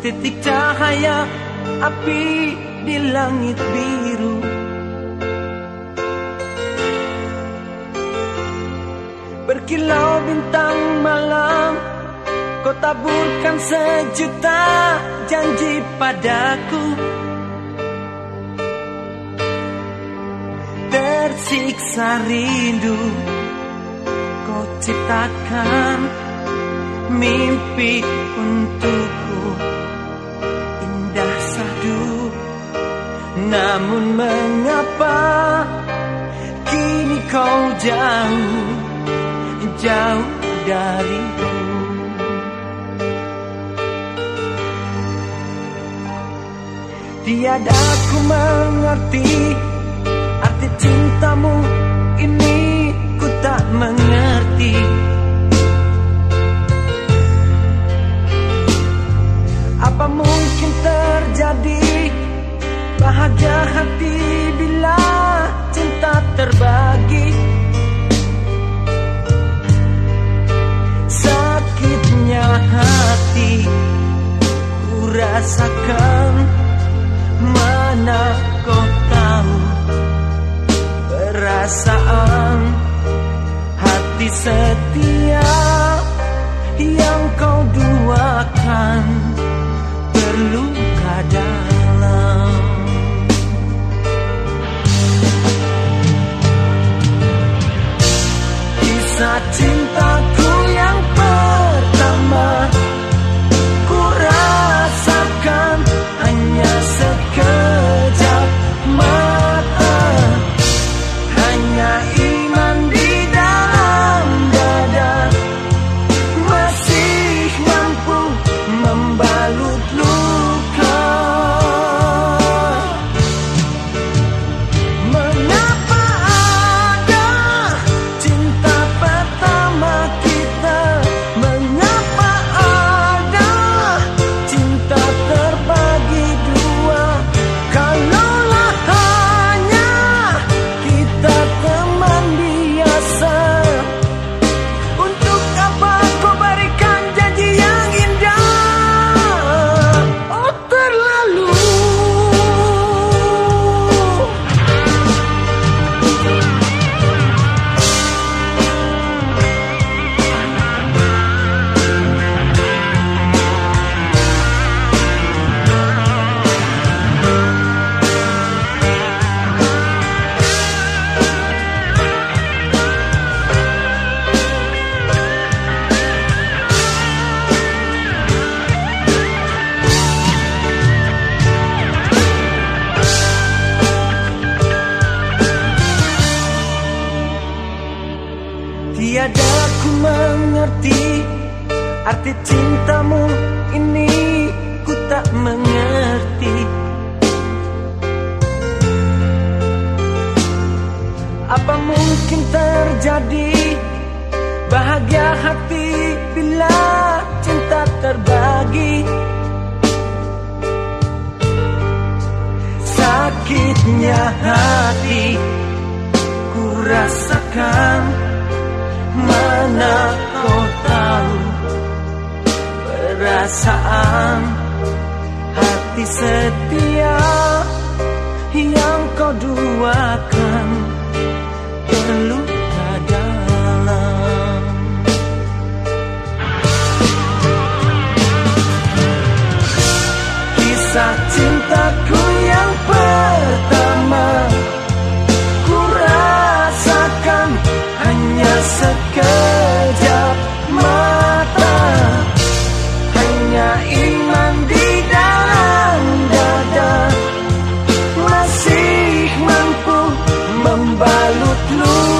Setitik cahaya api di langit biru. Berkilau bintang malam Kau taburkan sejuta janji padaku. Tersiksa rindu Kau ciptakan mimpi untukku Namun mengapa Kini kau jauh Jauh dariku? Tiada ku mengerti Arti cintamu ini ku tak mengerti hati bila cinta terbagi. Sakitnya hati ku rasakan Mana kau tahu Perasaan hati setia Yang kau duakan Arti cintamu ini ku tak mengerti. Apa mungkin terjadi Bahagia hati bila cinta terbagi? Sakitnya hati ku rasakan Mana perasaan hati setia yang kau duakan terluka dalam. Kisah Lord.